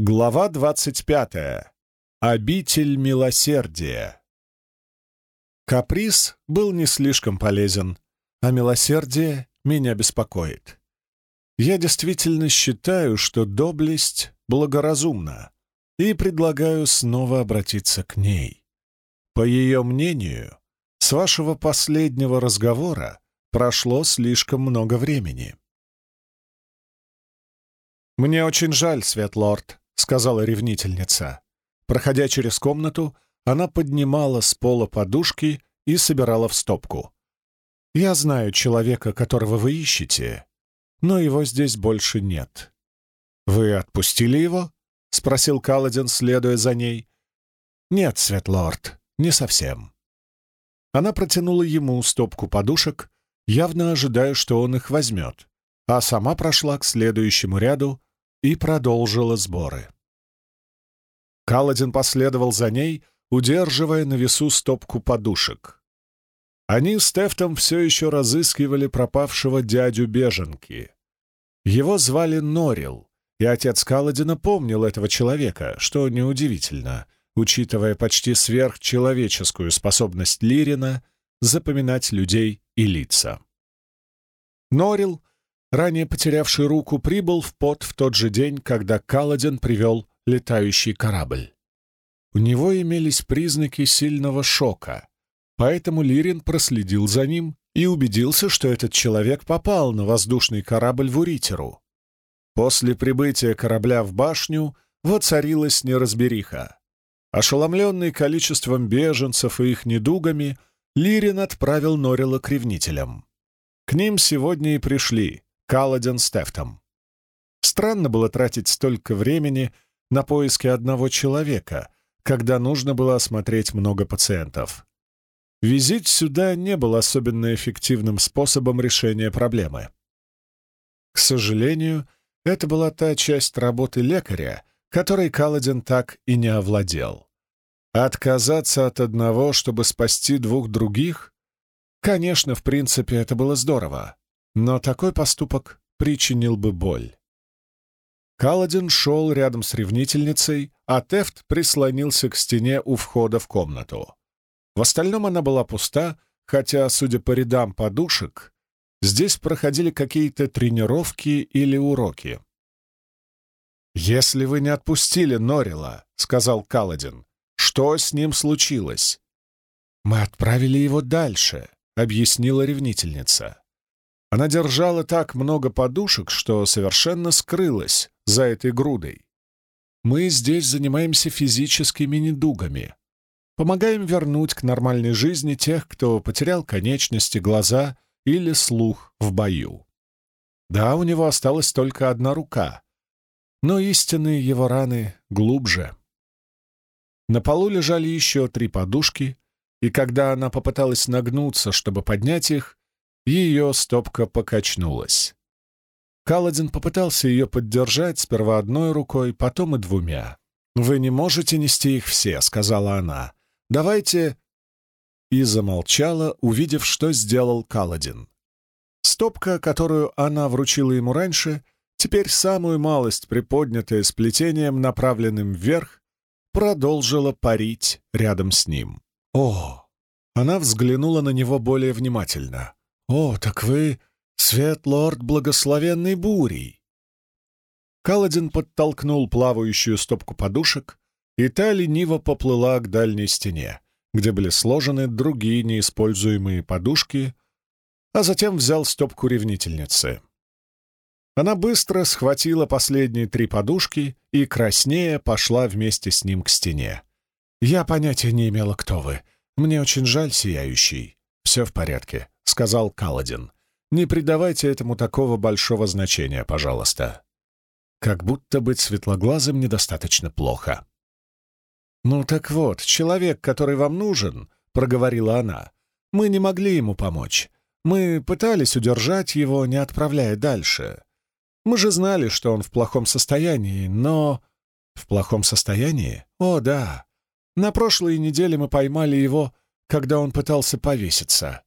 Глава двадцать пятая. Обитель милосердия. Каприз был не слишком полезен, а милосердие меня беспокоит. Я действительно считаю, что доблесть благоразумна, и предлагаю снова обратиться к ней. По ее мнению, с вашего последнего разговора прошло слишком много времени. «Мне очень жаль, Светлорд», — сказала ревнительница. Проходя через комнату, она поднимала с пола подушки и собирала в стопку. «Я знаю человека, которого вы ищете, но его здесь больше нет». «Вы отпустили его?» — спросил Каладин, следуя за ней. «Нет, Светлорд, не совсем». Она протянула ему стопку подушек, явно ожидая, что он их возьмет, а сама прошла к следующему ряду и продолжила сборы. Каладин последовал за ней, удерживая на весу стопку подушек. Они с Тефтом все еще разыскивали пропавшего дядю беженки. Его звали Норил, и отец Каладина помнил этого человека, что неудивительно, учитывая почти сверхчеловеческую способность Лирина запоминать людей и лица. Норил ранее потерявший руку, прибыл в пот в тот же день, когда Каладин привел летающий корабль. У него имелись признаки сильного шока, поэтому Лирин проследил за ним и убедился, что этот человек попал на воздушный корабль в Уритеру. После прибытия корабля в башню воцарилась неразбериха. Ошеломленный количеством беженцев и их недугами, Лирин отправил Норила к ревнителям. К ним сегодня и пришли Каладин с Тефтом. Странно было тратить столько времени на поиски одного человека, когда нужно было осмотреть много пациентов. Визит сюда не был особенно эффективным способом решения проблемы. К сожалению, это была та часть работы лекаря, которой Каладин так и не овладел. Отказаться от одного, чтобы спасти двух других? Конечно, в принципе, это было здорово. Но такой поступок причинил бы боль. Каладин шел рядом с ревнительницей, а Тефт прислонился к стене у входа в комнату. В остальном она была пуста, хотя, судя по рядам подушек, здесь проходили какие-то тренировки или уроки. «Если вы не отпустили Норила», — сказал Каладин, — «что с ним случилось?» «Мы отправили его дальше», — объяснила ревнительница. Она держала так много подушек, что совершенно скрылась за этой грудой. Мы здесь занимаемся физическими недугами. Помогаем вернуть к нормальной жизни тех, кто потерял конечности, глаза или слух в бою. Да, у него осталась только одна рука, но истинные его раны глубже. На полу лежали еще три подушки, и когда она попыталась нагнуться, чтобы поднять их, ее стопка покачнулась. Каладин попытался ее поддержать сперва одной рукой, потом и двумя. «Вы не можете нести их все», — сказала она. «Давайте...» И замолчала, увидев, что сделал Каладин. Стопка, которую она вручила ему раньше, теперь самую малость приподнятая сплетением, направленным вверх, продолжила парить рядом с ним. «О!» Она взглянула на него более внимательно. «О, так вы Светлорд Благословенной Бурей!» Каладин подтолкнул плавающую стопку подушек, и та лениво поплыла к дальней стене, где были сложены другие неиспользуемые подушки, а затем взял стопку ревнительницы. Она быстро схватила последние три подушки и, краснея, пошла вместе с ним к стене. «Я понятия не имела, кто вы. Мне очень жаль, Сияющий. Все в порядке сказал Каладин. «Не придавайте этому такого большого значения, пожалуйста. Как будто быть светлоглазым недостаточно плохо». «Ну так вот, человек, который вам нужен», — проговорила она, — «мы не могли ему помочь. Мы пытались удержать его, не отправляя дальше. Мы же знали, что он в плохом состоянии, но...» «В плохом состоянии? О, да. На прошлой неделе мы поймали его, когда он пытался повеситься.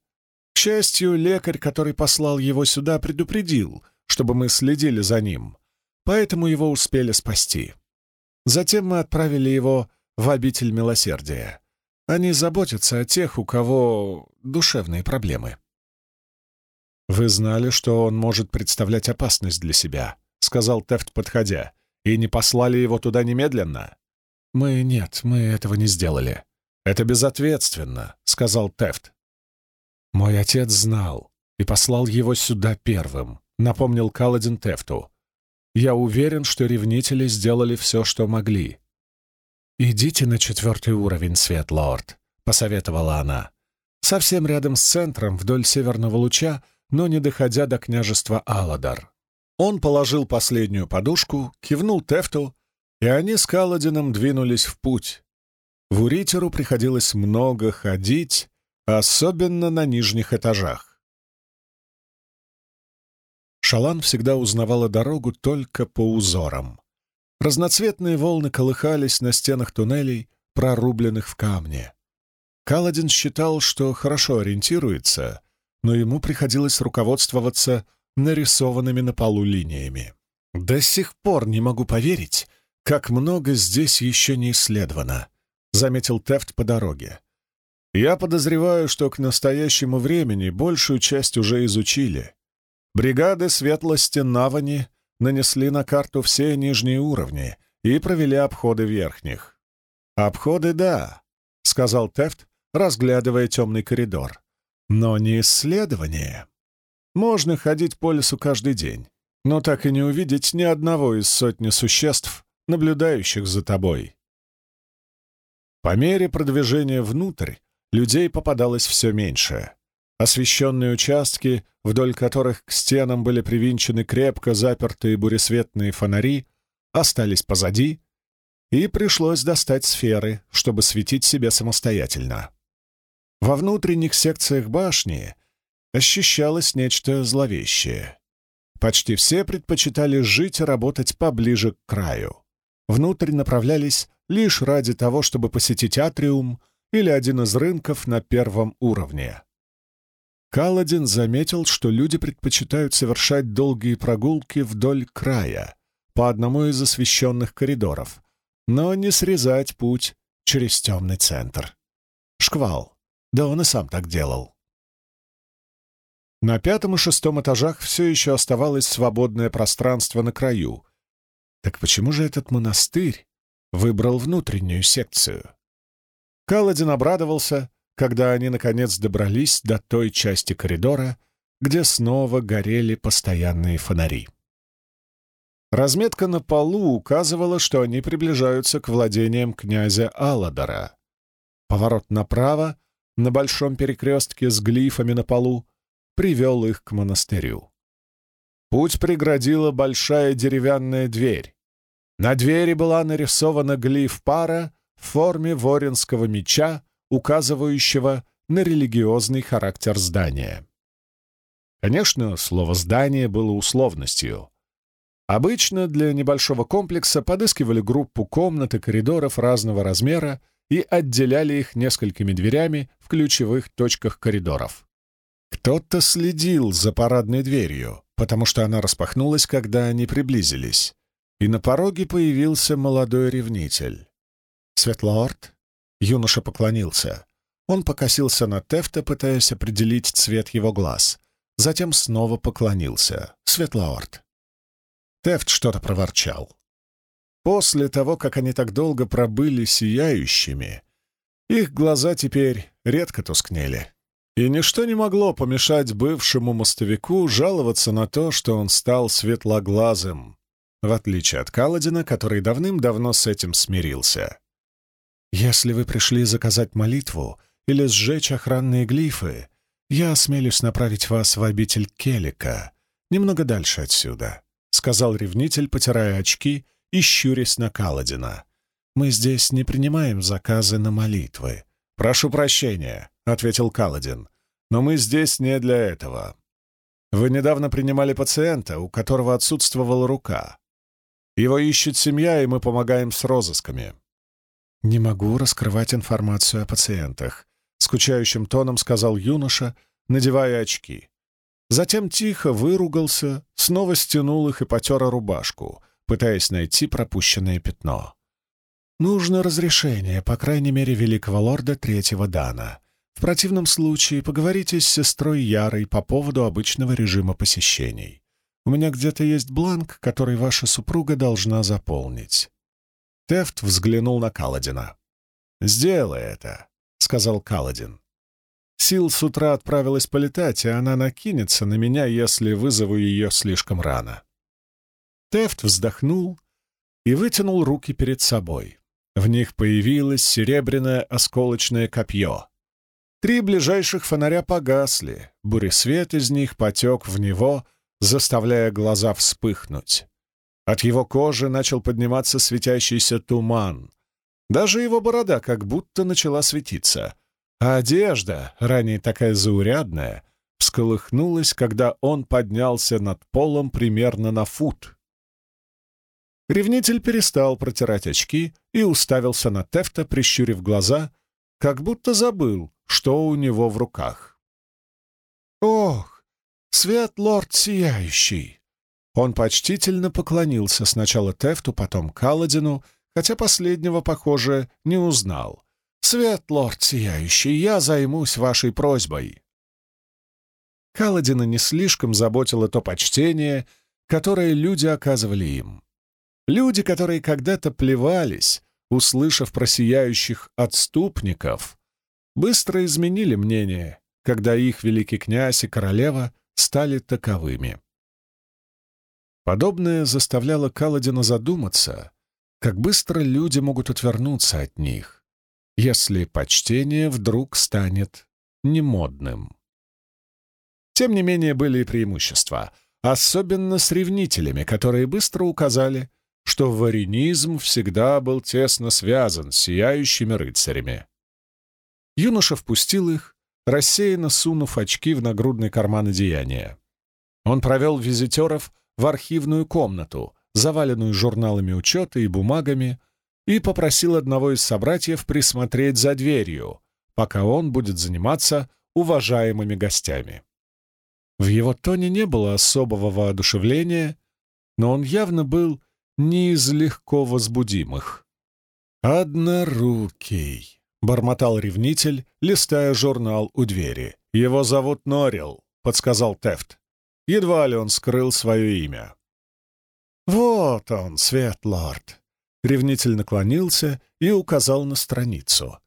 К счастью, лекарь, который послал его сюда, предупредил, чтобы мы следили за ним, поэтому его успели спасти. Затем мы отправили его в обитель милосердия. Они заботятся о тех, у кого душевные проблемы. «Вы знали, что он может представлять опасность для себя», — сказал Тефт, подходя, — «и не послали его туда немедленно?» «Мы нет, мы этого не сделали». «Это безответственно», — сказал Тефт. «Мой отец знал и послал его сюда первым», — напомнил Каладин Тефту. «Я уверен, что ревнители сделали все, что могли». «Идите на четвертый уровень, Светлорд», — посоветовала она. «Совсем рядом с центром, вдоль северного луча, но не доходя до княжества Аладар». Он положил последнюю подушку, кивнул Тефту, и они с Каладином двинулись в путь. В Уритеру приходилось много ходить, особенно на нижних этажах. Шалан всегда узнавала дорогу только по узорам. Разноцветные волны колыхались на стенах туннелей, прорубленных в камне. Каладин считал, что хорошо ориентируется, но ему приходилось руководствоваться нарисованными на полу линиями. «До сих пор не могу поверить, как много здесь еще не исследовано», — заметил Тефт по дороге. «Я подозреваю, что к настоящему времени большую часть уже изучили. Бригады светлости Навани нанесли на карту все нижние уровни и провели обходы верхних». «Обходы — да», — сказал Тефт, разглядывая темный коридор. «Но не исследование. Можно ходить по лесу каждый день, но так и не увидеть ни одного из сотни существ, наблюдающих за тобой. По мере продвижения внутрь людей попадалось все меньше. Освещенные участки, вдоль которых к стенам были привинчены крепко запертые буресветные фонари, остались позади, и пришлось достать сферы, чтобы светить себе самостоятельно. Во внутренних секциях башни ощущалось нечто зловещее. Почти все предпочитали жить и работать поближе к краю внутрь направлялись лишь ради того, чтобы посетить атриум или один из рынков на первом уровне. Каладин заметил, что люди предпочитают совершать долгие прогулки вдоль края, по одному из освещенных коридоров, но не срезать путь через темный центр. Шквал. Да он и сам так делал. На пятом и шестом этажах все еще оставалось свободное пространство на краю, так почему же этот монастырь выбрал внутреннюю секцию? Каладин обрадовался, когда они, наконец, добрались до той части коридора, где снова горели постоянные фонари. Разметка на полу указывала, что они приближаются к владениям князя Алладора. Поворот направо, на большом перекрестке с глифами на полу, привел их к монастырю. Путь преградила большая деревянная дверь. На двери была нарисована глиф пара в форме воринского меча, указывающего на религиозный характер здания. Конечно, слово «здание» было условностью. Обычно для небольшого комплекса подыскивали группу комнат и коридоров разного размера и отделяли их несколькими дверями в ключевых точках коридоров. Кто-то следил за парадной дверью, потому что она распахнулась, когда они приблизились, и на пороге появился молодой ревнитель. «Светлорд?» Юноша поклонился. Он покосился на Тефта, пытаясь определить цвет его глаз. Затем снова поклонился. «Светлорд». Тефт что-то проворчал. После того, как они так долго пробыли сияющими, их глаза теперь редко тускнели. И ничто не могло помешать бывшему мостовику жаловаться на то, что он стал светлоглазым, в отличие от Каладина, который давным-давно с этим смирился. «Если вы пришли заказать молитву или сжечь охранные глифы, я осмелюсь направить вас в обитель Келика, немного дальше отсюда», — сказал ревнитель, потирая очки и щурясь на Каладина. «Мы здесь не принимаем заказы на молитвы. Прошу прощения, — ответил Каладин. «Но мы здесь не для этого. Вы недавно принимали пациента, у которого отсутствовала рука. Его ищет семья, и мы помогаем с розысками». «Не могу раскрывать информацию о пациентах», — скучающим тоном сказал юноша, надевая очки. Затем тихо выругался, снова стянул их и потер рубашку, пытаясь найти пропущенное пятно. Нужно разрешение, по крайней мере, великого лорда третьего Дана. В противном случае поговорите с сестрой Ярой по поводу обычного режима посещений. У меня где-то есть бланк, который ваша супруга должна заполнить». Тефт взглянул на Каладина. «Сделай это», — сказал Каладин. Сил с утра отправилась полетать, и она накинется на меня, если вызову ее слишком рано. Тефт вздохнул и вытянул руки перед собой. В них появилось серебряное осколочное копье. Три ближайших фонаря погасли, буресвет из них потек в него, заставляя глаза вспыхнуть. От его кожи начал подниматься светящийся туман. Даже его борода как будто начала светиться, а одежда, ранее такая заурядная, всколыхнулась, когда он поднялся над полом примерно на фут. Ревнитель перестал протирать очки и уставился на Тефта, прищурив глаза, как будто забыл, что у него в руках. «Ох, свет лорд сияющий!» Он почтительно поклонился сначала Тефту, потом Каладину, хотя последнего, похоже, не узнал. «Свет, лорд сияющий, я займусь вашей просьбой». Каладина не слишком заботило то почтение, которое люди оказывали им. Люди, которые когда-то плевались, услышав про сияющих отступников, быстро изменили мнение, когда их великий князь и королева стали таковыми. Подобное заставляло Каладина задуматься, как быстро люди могут отвернуться от них, если почтение вдруг станет немодным. Тем не менее, были и преимущества, особенно с ревнителями, которые быстро указали, что варенизм всегда был тесно связан с сияющими рыцарями. Юноша впустил их, рассеянно сунув очки в нагрудный карман одеяния. Он провел визитеров в архивную комнату, заваленную журналами учета и бумагами, и попросил одного из собратьев присмотреть за дверью, пока он будет заниматься уважаемыми гостями. В его тоне не было особого воодушевления, но он явно был не из легко возбудимых. «Однорукий», — бормотал ревнитель, листая журнал у двери. «Его зовут Норил», — подсказал Тефт. Едва ли он скрыл свое имя. «Вот он, Светлорд!» Ревнитель наклонился и указал на страницу.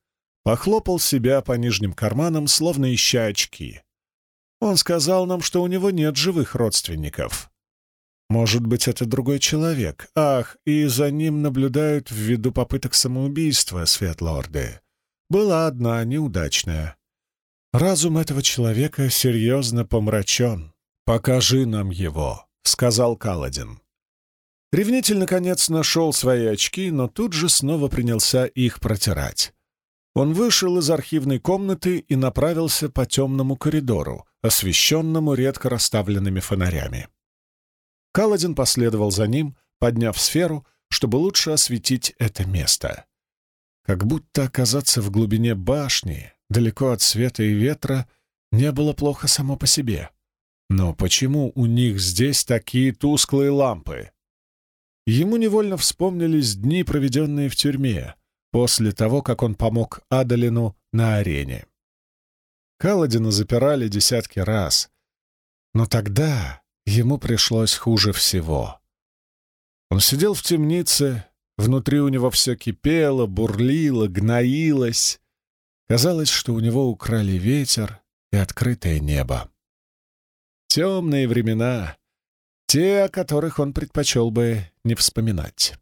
Похлопал себя по нижним карманам, словно ища очки. Он сказал нам, что у него нет живых родственников. Может быть, это другой человек. Ах, и за ним наблюдают ввиду попыток самоубийства, Светлорды. Была одна неудачная. Разум этого человека серьезно помрачен. «Покажи нам его», — сказал Каладин. Ревнитель, наконец, нашел свои очки, но тут же снова принялся их протирать. Он вышел из архивной комнаты и направился по темному коридору, освещенному редко расставленными фонарями. Каладин последовал за ним, подняв сферу, чтобы лучше осветить это место. Как будто оказаться в глубине башни, далеко от света и ветра, не было плохо само по себе. Но почему у них здесь такие тусклые лампы? Ему невольно вспомнились дни, проведенные в тюрьме, после того, как он помог Адалину на арене. Каладина запирали десятки раз, но тогда ему пришлось хуже всего. Он сидел в темнице, внутри у него все кипело, бурлило, гноилось. Казалось, что у него украли ветер и открытое небо. Темные времена, те, о которых он предпочел бы не вспоминать.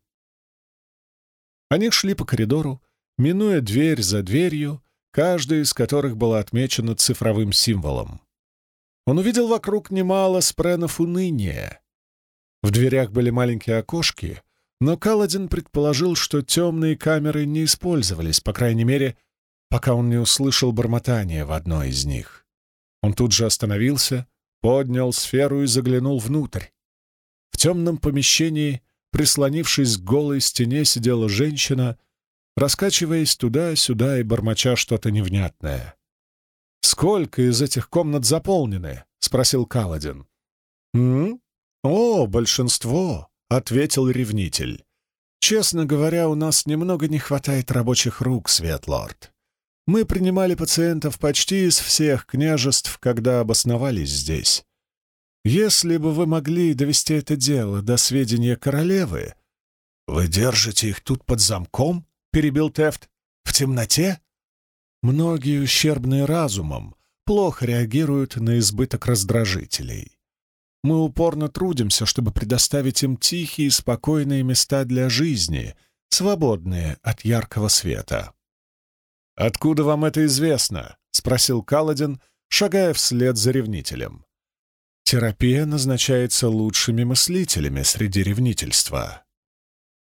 Они шли по коридору, минуя дверь за дверью, каждая из которых была отмечена цифровым символом. Он увидел вокруг немало спренов уныния. В дверях были маленькие окошки, но Каладин предположил, что темные камеры не использовались, по крайней мере, пока он не услышал бормотания в одной из них. Он тут же остановился, поднял сферу и заглянул внутрь. В темном помещении, прислонившись к голой стене, сидела женщина, раскачиваясь туда-сюда и бормоча что-то невнятное. «Сколько из этих комнат заполнены?» — спросил Каладин. «М? О, большинство!» — ответил ревнитель. Честно говоря, у нас немного не хватает рабочих рук, Светлорд. Мы принимали пациентов почти из всех княжеств, когда обосновались здесь. Если бы вы могли довести это дело до сведения королевы... «Вы держите их тут под замком?» — перебил Тефт. «В темноте?» Многие ущербные разумом плохо реагируют на избыток раздражителей. Мы упорно трудимся, чтобы предоставить им тихие и спокойные места для жизни, свободные от яркого света. «Откуда вам это известно?» — спросил Каладин, шагая вслед за ревнителем. «Терапия назначается лучшими мыслителями среди ревнительства».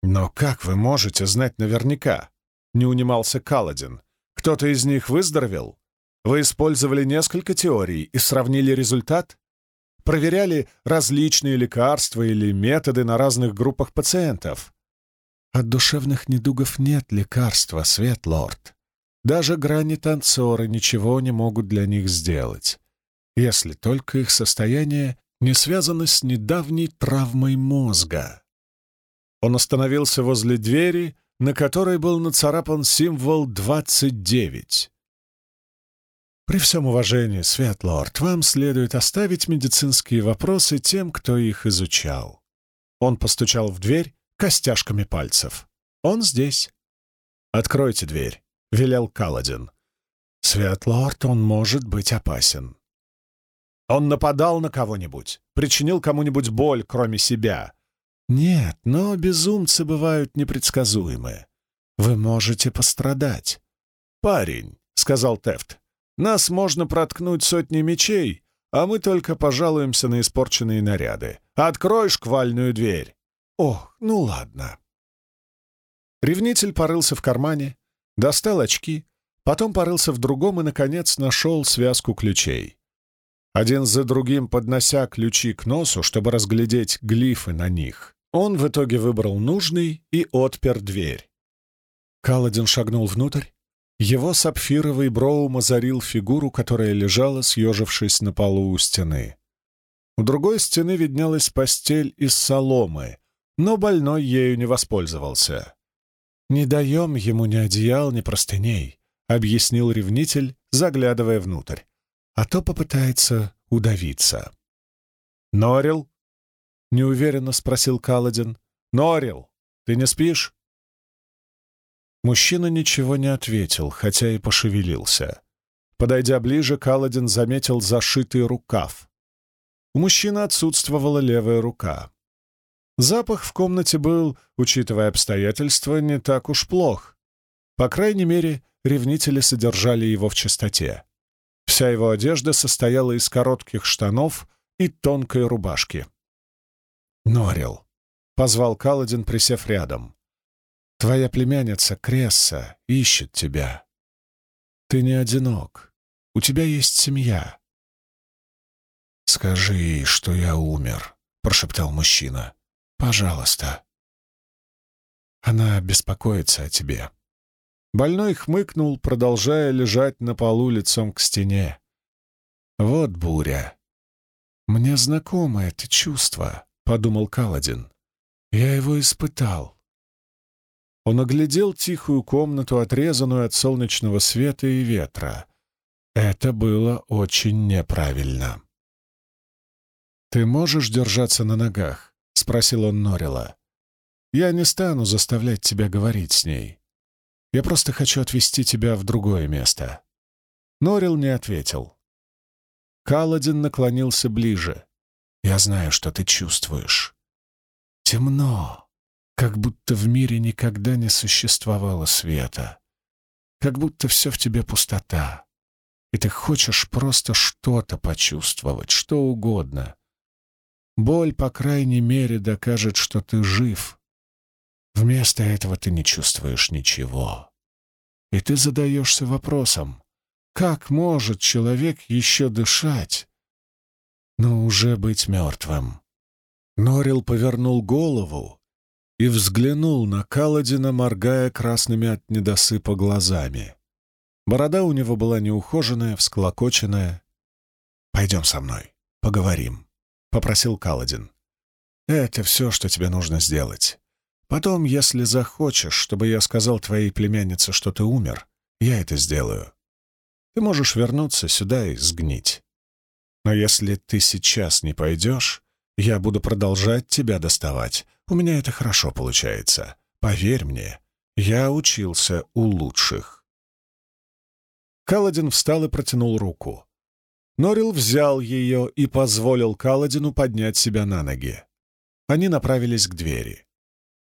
«Но как вы можете знать наверняка?» — не унимался Каладин. «Кто-то из них выздоровел? Вы использовали несколько теорий и сравнили результат?» проверяли различные лекарства или методы на разных группах пациентов. От душевных недугов нет лекарства, Светлорд. Даже грани-танцоры ничего не могут для них сделать, если только их состояние не связано с недавней травмой мозга. Он остановился возле двери, на которой был нацарапан символ 29. При всем уважении, Светлорд, вам следует оставить медицинские вопросы тем, кто их изучал. Он постучал в дверь костяшками пальцев. Он здесь. «Откройте дверь», — велел Каладин. «Светлорд, он может быть опасен». «Он нападал на кого-нибудь? Причинил кому-нибудь боль, кроме себя?» «Нет, но безумцы бывают непредсказуемы. Вы можете пострадать». «Парень», — сказал Тефт, нас можно проткнуть сотни мечей, а мы только пожалуемся на испорченные наряды. Открой шквальную дверь!» «Ох, ну ладно». Ревнитель порылся в кармане, достал очки, потом порылся в другом и, наконец, нашел связку ключей. Один за другим поднося ключи к носу, чтобы разглядеть глифы на них, он в итоге выбрал нужный и отпер дверь. Каладин шагнул внутрь, его сапфировый броум озарил фигуру, которая лежала, съежившись на полу у стены. У другой стены виднелась постель из соломы, но больной ею не воспользовался. «Не даем ему ни одеял, ни простыней», — объяснил ревнитель, заглядывая внутрь. «А то попытается удавиться». «Норил?» — неуверенно спросил Каладин. «Норил, ты не спишь?» Мужчина ничего не ответил, хотя и пошевелился. Подойдя ближе, Каладин заметил зашитый рукав. У мужчины отсутствовала левая рука. Запах в комнате был, учитывая обстоятельства, не так уж плох. По крайней мере, ревнители содержали его в чистоте. Вся его одежда состояла из коротких штанов и тонкой рубашки. «Норил», — позвал Каладин, присев рядом. Твоя племянница Кресса ищет тебя. Ты не одинок. У тебя есть семья. «Скажи ей, что я умер», — прошептал мужчина. «Пожалуйста». Она беспокоится о тебе. Больной хмыкнул, продолжая лежать на полу лицом к стене. «Вот буря. Мне знакомо это чувство», — подумал Каладин. «Я его испытал. Он оглядел тихую комнату, отрезанную от солнечного света и ветра. Это было очень неправильно. «Ты можешь держаться на ногах?» — спросил он Норила. «Я не стану заставлять тебя говорить с ней. Я просто хочу отвезти тебя в другое место». Норил не ответил. Каладин наклонился ближе. «Я знаю, что ты чувствуешь. Темно как будто в мире никогда не существовало света. Как будто все в тебе пустота. И ты хочешь просто что-то почувствовать, что угодно. Боль, по крайней мере, докажет, что ты жив. Вместо этого ты не чувствуешь ничего. И ты задаешься вопросом, как может человек еще дышать, но уже быть мертвым? Норил повернул голову и взглянул на Каладина, моргая красными от недосыпа глазами. Борода у него была неухоженная, всклокоченная. «Пойдем со мной, поговорим», — попросил Каладин. «Это все, что тебе нужно сделать. Потом, если захочешь, чтобы я сказал твоей племяннице, что ты умер, я это сделаю. Ты можешь вернуться сюда и сгнить. Но если ты сейчас не пойдешь, я буду продолжать тебя доставать. У меня это хорошо получается. Поверь мне, я учился у лучших. Каладин встал и протянул руку. Норил взял ее и позволил Каладину поднять себя на ноги. Они направились к двери.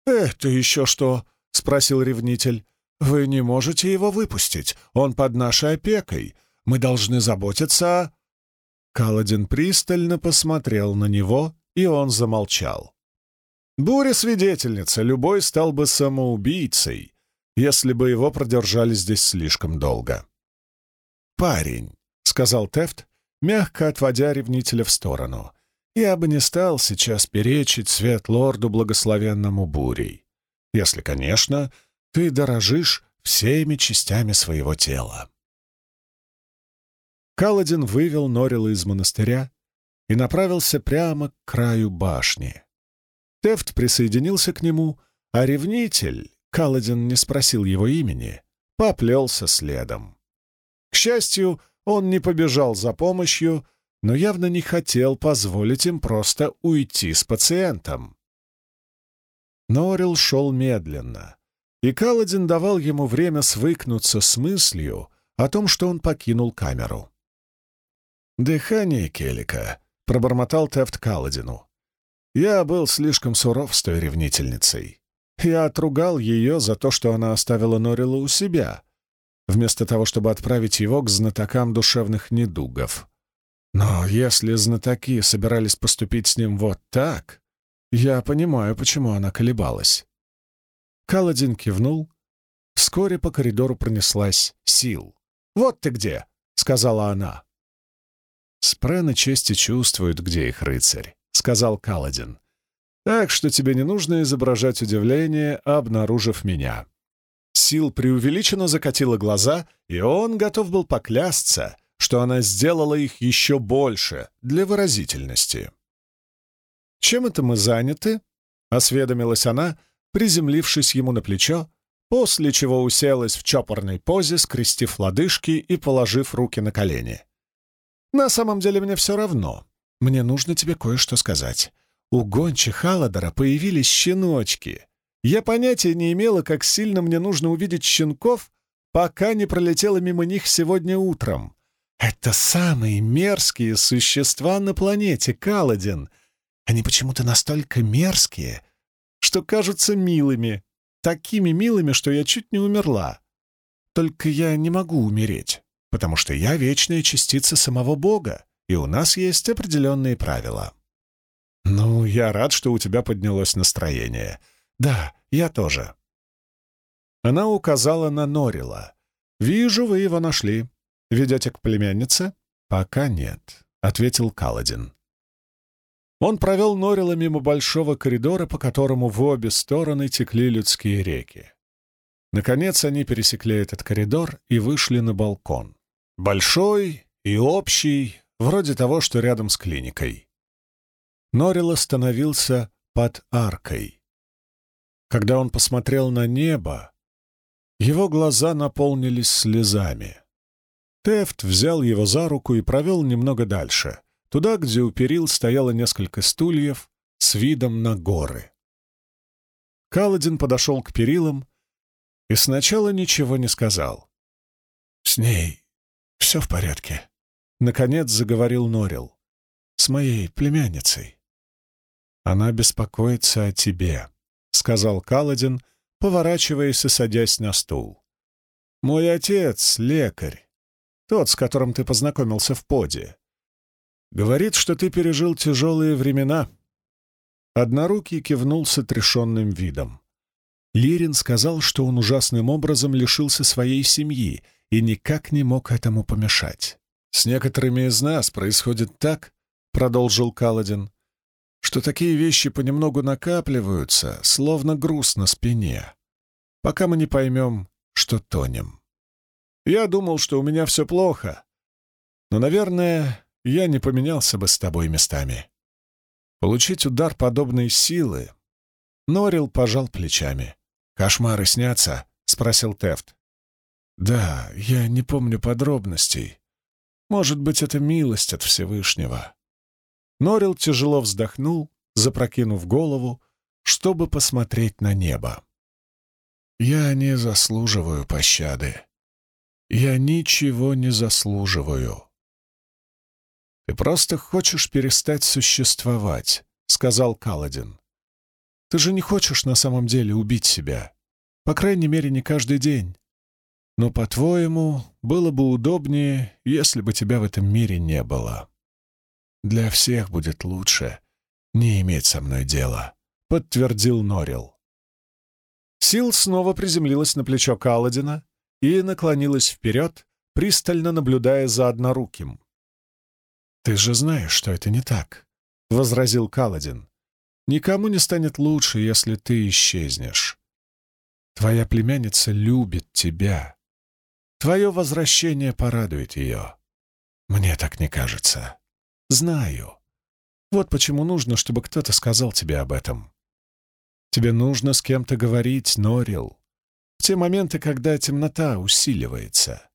«Это еще что?» — спросил ревнитель. «Вы не можете его выпустить. Он под нашей опекой. Мы должны заботиться о...» Каладин пристально посмотрел на него, и он замолчал. Буря-свидетельница, любой стал бы самоубийцей, если бы его продержали здесь слишком долго. «Парень», — сказал Тефт, мягко отводя ревнителя в сторону, — «я бы не стал сейчас перечить свет лорду благословенному бурей, если, конечно, ты дорожишь всеми частями своего тела». Каладин вывел Норила из монастыря и направился прямо к краю башни. Тефт присоединился к нему, а ревнитель, Каладин не спросил его имени, поплелся следом. К счастью, он не побежал за помощью, но явно не хотел позволить им просто уйти с пациентом. Норил шел медленно, и Каладин давал ему время свыкнуться с мыслью о том, что он покинул камеру. «Дыхание Келика», — пробормотал Тефт Каладину. «Я был слишком суров с той ревнительницей. Я отругал ее за то, что она оставила Норила у себя, вместо того, чтобы отправить его к знатокам душевных недугов. Но если знатоки собирались поступить с ним вот так, я понимаю, почему она колебалась». Каладин кивнул. Вскоре по коридору пронеслась сил. «Вот ты где!» — сказала она. «Спрены чести чувствуют, где их рыцарь», — сказал Каладин. «Так что тебе не нужно изображать удивление, обнаружив меня». Сил преувеличенно закатила глаза, и он готов был поклясться, что она сделала их еще больше для выразительности. «Чем это мы заняты?» — осведомилась она, приземлившись ему на плечо, после чего уселась в чопорной позе, скрестив лодыжки и положив руки на колени. На самом деле мне все равно. Мне нужно тебе кое-что сказать. У Гончи Халадора появились щеночки. Я понятия не имела, как сильно мне нужно увидеть щенков, пока не пролетела мимо них сегодня утром. Это самые мерзкие существа на планете, Каладин. Они почему-то настолько мерзкие, что кажутся милыми. Такими милыми, что я чуть не умерла. Только я не могу умереть потому что я вечная частица самого Бога, и у нас есть определенные правила. Ну, я рад, что у тебя поднялось настроение. Да, я тоже. Она указала на Норила. «Вижу, вы его нашли. Ведете к племяннице?» «Пока нет», — ответил Каладин. Он провел Норила мимо большого коридора, по которому в обе стороны текли людские реки. Наконец они пересекли этот коридор и вышли на балкон. Большой и общий, вроде того, что рядом с клиникой. Норил остановился под аркой. Когда он посмотрел на небо, его глаза наполнились слезами. Тефт взял его за руку и провел немного дальше, туда, где у перил стояло несколько стульев с видом на горы. Каладин подошел к перилам и сначала ничего не сказал. «С ней «Все в порядке», — наконец заговорил Норил. «С моей племянницей». «Она беспокоится о тебе», — сказал Каладин, поворачиваясь и садясь на стул. «Мой отец — лекарь, тот, с которым ты познакомился в поде. Говорит, что ты пережил тяжелые времена». Однорукий кивнул с отрешенным видом. Лирин сказал, что он ужасным образом лишился своей семьи и никак не мог этому помешать. «С некоторыми из нас происходит так», — продолжил Каладин, «что такие вещи понемногу накапливаются, словно груз на спине, пока мы не поймем, что тонем. Я думал, что у меня все плохо, но, наверное, я не поменялся бы с тобой местами. Получить удар подобной силы Норил пожал плечами. «Кошмары снятся?» — спросил Тефт. «Да, я не помню подробностей. Может быть, это милость от Всевышнего». Норил тяжело вздохнул, запрокинув голову, чтобы посмотреть на небо. «Я не заслуживаю пощады. Я ничего не заслуживаю». «Ты просто хочешь перестать существовать», — сказал Каладин. «Ты же не хочешь на самом деле убить себя. По крайней мере, не каждый день. Но, по-твоему, было бы удобнее, если бы тебя в этом мире не было. Для всех будет лучше не иметь со мной дела», — подтвердил Норил. Сил снова приземлилась на плечо Каладина и наклонилась вперед, пристально наблюдая за одноруким. «Ты же знаешь, что это не так», — возразил Каладин. «Никому не станет лучше, если ты исчезнешь. Твоя племянница любит тебя. Твое возвращение порадует ее. Мне так не кажется. Знаю. Вот почему нужно, чтобы кто-то сказал тебе об этом. Тебе нужно с кем-то говорить, Норил. В те моменты, когда темнота усиливается.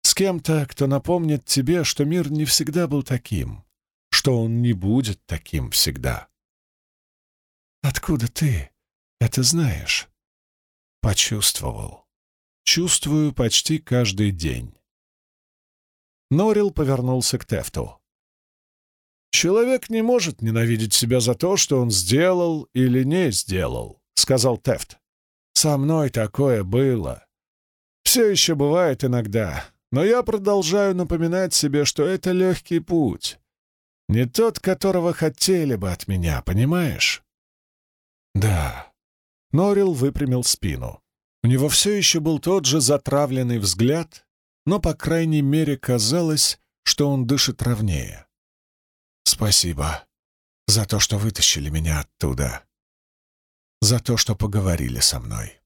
С кем-то, кто напомнит тебе, что мир не всегда был таким, что он не будет таким всегда. Откуда ты это знаешь? Почувствовал. Чувствую почти каждый день. Норил повернулся к Тефту. «Человек не может ненавидеть себя за то, что он сделал или не сделал», — сказал Тефт. «Со мной такое было. Все еще бывает иногда, но я продолжаю напоминать себе, что это легкий путь. Не тот, которого хотели бы от меня, понимаешь?» «Да». Норил выпрямил спину. У него все еще был тот же затравленный взгляд, но, по крайней мере, казалось, что он дышит ровнее. «Спасибо за то, что вытащили меня оттуда. За то, что поговорили со мной».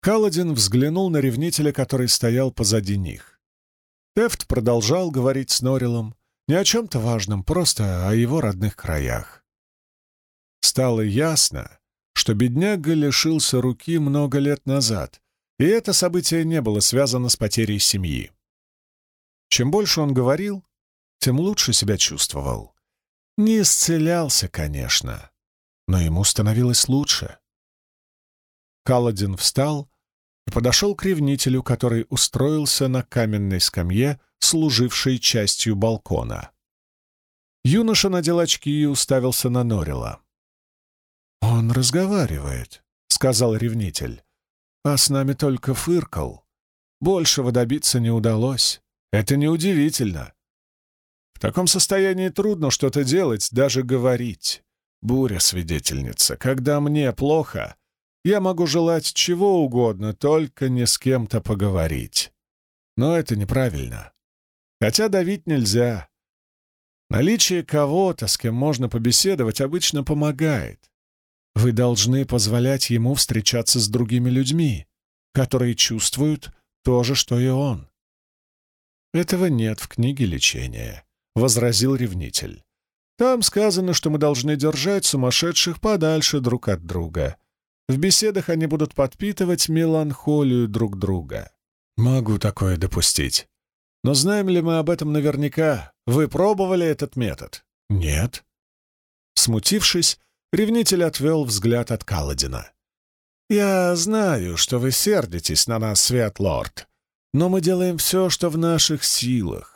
Каладин взглянул на ревнителя, который стоял позади них. Тефт продолжал говорить с Норилом не о чем-то важном, просто о его родных краях. Стало ясно, что бедняга лишился руки много лет назад, и это событие не было связано с потерей семьи. Чем больше он говорил, тем лучше себя чувствовал. Не исцелялся, конечно, но ему становилось лучше. Каладин встал и подошел к ревнителю, который устроился на каменной скамье, служившей частью балкона. Юноша надел очки и уставился на Норила. «Он разговаривает», — сказал ревнитель. «А с нами только фыркал. Большего добиться не удалось. Это неудивительно. В таком состоянии трудно что-то делать, даже говорить. Буря свидетельница. Когда мне плохо, я могу желать чего угодно, только не с кем-то поговорить. Но это неправильно. Хотя давить нельзя. Наличие кого-то, с кем можно побеседовать, обычно помогает. Вы должны позволять ему встречаться с другими людьми, которые чувствуют то же, что и он. «Этого нет в книге лечения», — возразил ревнитель. «Там сказано, что мы должны держать сумасшедших подальше друг от друга. В беседах они будут подпитывать меланхолию друг друга. Могу такое допустить. Но знаем ли мы об этом наверняка? Вы пробовали этот метод? Нет. Смутившись, Ревнитель отвел взгляд от Каладина. «Я знаю, что вы сердитесь на нас, Светлорд, но мы делаем все, что в наших силах.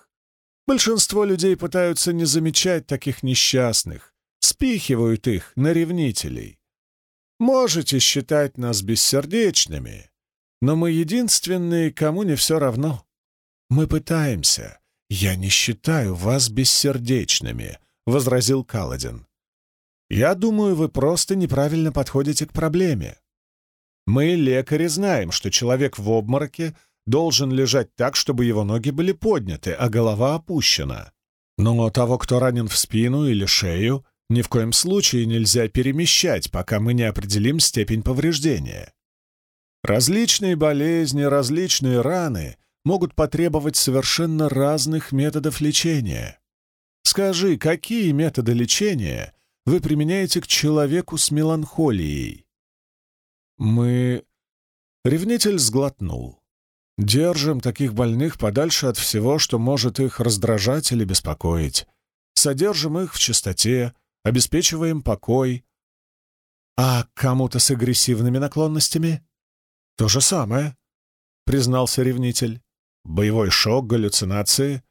Большинство людей пытаются не замечать таких несчастных, спихивают их на ревнителей. Можете считать нас бессердечными, но мы единственные, кому не все равно. Мы пытаемся. Я не считаю вас бессердечными», — возразил Каладин. Я думаю, вы просто неправильно подходите к проблеме. Мы, лекари, знаем, что человек в обмороке должен лежать так, чтобы его ноги были подняты, а голова опущена. Но того, кто ранен в спину или шею, ни в коем случае нельзя перемещать, пока мы не определим степень повреждения. Различные болезни, различные раны могут потребовать совершенно разных методов лечения. Скажи, какие методы лечения вы применяете к человеку с меланхолией. Мы... Ревнитель сглотнул. Держим таких больных подальше от всего, что может их раздражать или беспокоить. Содержим их в чистоте, обеспечиваем покой. А кому-то с агрессивными наклонностями? То же самое, признался ревнитель. Боевой шок, галлюцинации.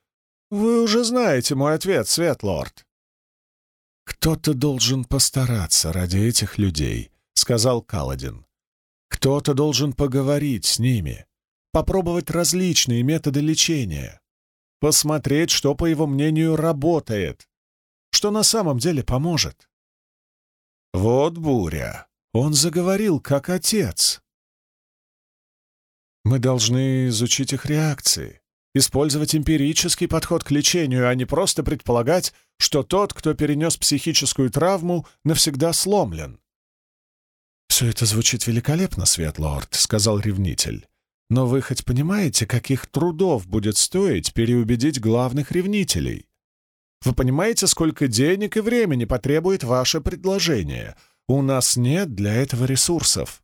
Вы уже знаете мой ответ, Светлорд. Кто-то должен постараться ради этих людей, сказал Каладин. Кто-то должен поговорить с ними, попробовать различные методы лечения, посмотреть, что, по его мнению, работает, что на самом деле поможет. Вот буря. Он заговорил как отец. Мы должны изучить их реакции, использовать эмпирический подход к лечению, а не просто предполагать, что тот, кто перенес психическую травму, навсегда сломлен. «Все это звучит великолепно, Светлорд», — сказал ревнитель. Но вы хоть понимаете, каких трудов будет стоить переубедить главных ревнителей? Вы понимаете, сколько денег и времени потребует ваше предложение? У нас нет для этого ресурсов.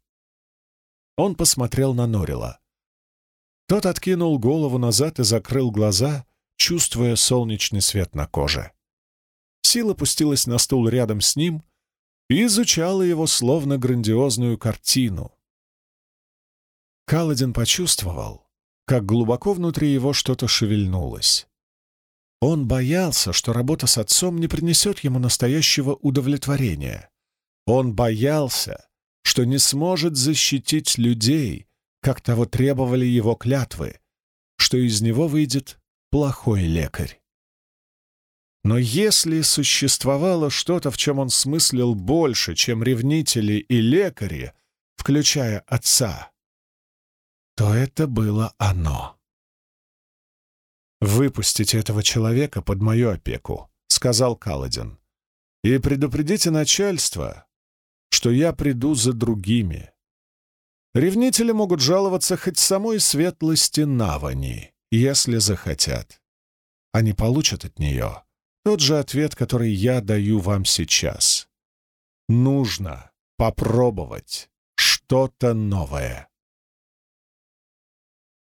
Он посмотрел на Норила. Тот откинул голову назад и закрыл глаза, чувствуя солнечный свет на коже. Сила пустилась на стул рядом с ним и изучала его словно грандиозную картину, Каладин почувствовал, как глубоко внутри его что-то шевельнулось. Он боялся, что работа с отцом не принесет ему настоящего удовлетворения. Он боялся, что не сможет защитить людей, как того требовали его клятвы, что из него выйдет плохой лекарь. Но если существовало что-то, в чем он смыслил больше, чем ревнители и лекари, включая отца, то это было оно. «Выпустите этого человека под мою опеку», — сказал Каладин, «и предупредите начальство, что я приду за другими. Ревнители могут жаловаться хоть самой светлости Навани, если захотят. Они получат от нее тот же ответ, который я даю вам сейчас. Нужно попробовать что-то новое.